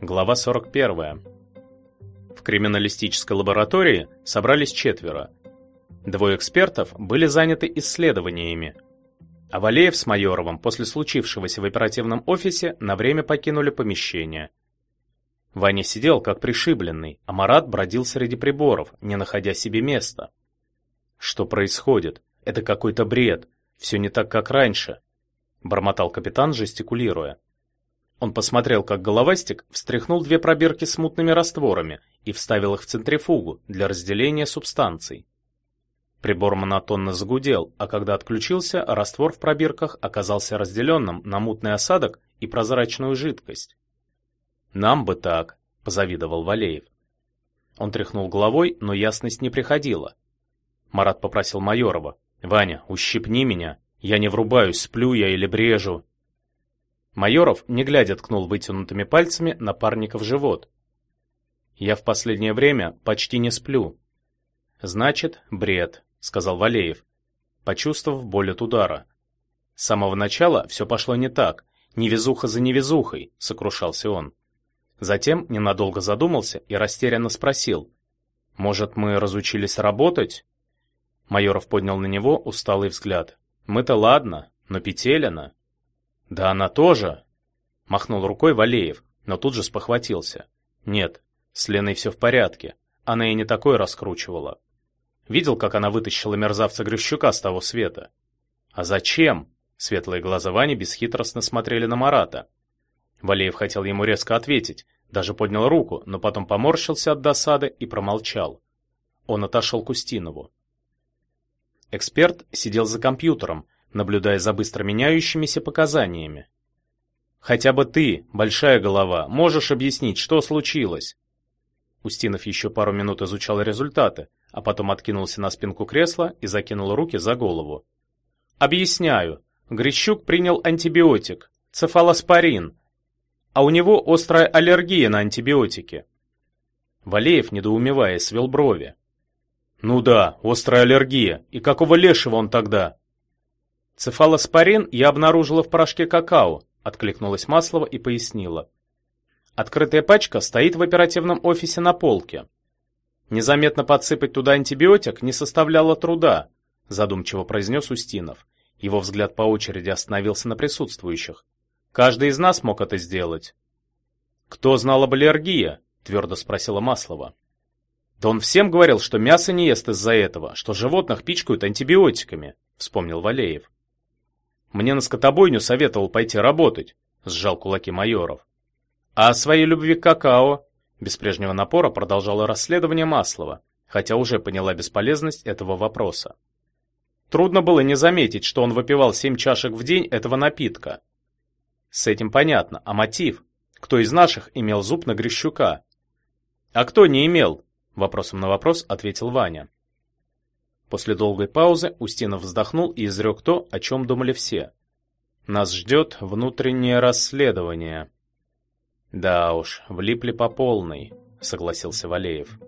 Глава 41. В криминалистической лаборатории собрались четверо. Двое экспертов были заняты исследованиями. А Валеев с Майоровым после случившегося в оперативном офисе на время покинули помещение. Ваня сидел как пришибленный, а Марат бродил среди приборов, не находя себе места. Что происходит? Это какой-то бред. Все не так, как раньше. Бормотал капитан, жестикулируя. Он посмотрел, как головастик встряхнул две пробирки с мутными растворами и вставил их в центрифугу для разделения субстанций. Прибор монотонно загудел, а когда отключился, раствор в пробирках оказался разделенным на мутный осадок и прозрачную жидкость. «Нам бы так», — позавидовал Валеев. Он тряхнул головой, но ясность не приходила. Марат попросил Майорова. «Ваня, ущипни меня. Я не врубаюсь, сплю я или брежу». Майоров, не глядя, ткнул вытянутыми пальцами напарника в живот. «Я в последнее время почти не сплю». «Значит, бред», — сказал Валеев, почувствовав боль от удара. С самого начала все пошло не так, невезуха за невезухой, сокрушался он. Затем ненадолго задумался и растерянно спросил, «Может, мы разучились работать?» Майоров поднял на него усталый взгляд. «Мы-то ладно, но Петелина...» «Да она тоже!» Махнул рукой Валеев, но тут же спохватился. «Нет, с Леной все в порядке. Она и не такое раскручивала. Видел, как она вытащила мерзавца Грищука с того света? А зачем?» Светлые глаза Вани бесхитростно смотрели на Марата. Валеев хотел ему резко ответить, даже поднял руку, но потом поморщился от досады и промолчал. Он отошел к Устинову. Эксперт сидел за компьютером, наблюдая за быстро меняющимися показаниями. «Хотя бы ты, большая голова, можешь объяснить, что случилось?» Устинов еще пару минут изучал результаты, а потом откинулся на спинку кресла и закинул руки за голову. «Объясняю. Грищук принял антибиотик, цефалоспорин, а у него острая аллергия на антибиотики». Валеев, недоумевая, свел брови. «Ну да, острая аллергия. И какого лешего он тогда?» «Цефалоспорин я обнаружила в порошке какао», — откликнулась Маслова и пояснила. «Открытая пачка стоит в оперативном офисе на полке. Незаметно подсыпать туда антибиотик не составляло труда», — задумчиво произнес Устинов. Его взгляд по очереди остановился на присутствующих. «Каждый из нас мог это сделать». «Кто знал об аллергии?» — твердо спросила Маслова. «Да он всем говорил, что мясо не ест из-за этого, что животных пичкают антибиотиками», — вспомнил Валеев. Мне на скотобойню советовал пойти работать, сжал кулаки майоров. А о своей любви к какао, без прежнего напора продолжало расследование Маслова, хотя уже поняла бесполезность этого вопроса. Трудно было не заметить, что он выпивал семь чашек в день этого напитка. С этим понятно, а мотив? Кто из наших имел зуб на Грищука? А кто не имел? Вопросом на вопрос ответил Ваня. После долгой паузы Устинов вздохнул и изрек то, о чем думали все. «Нас ждет внутреннее расследование». «Да уж, влипли по полной», — согласился Валеев.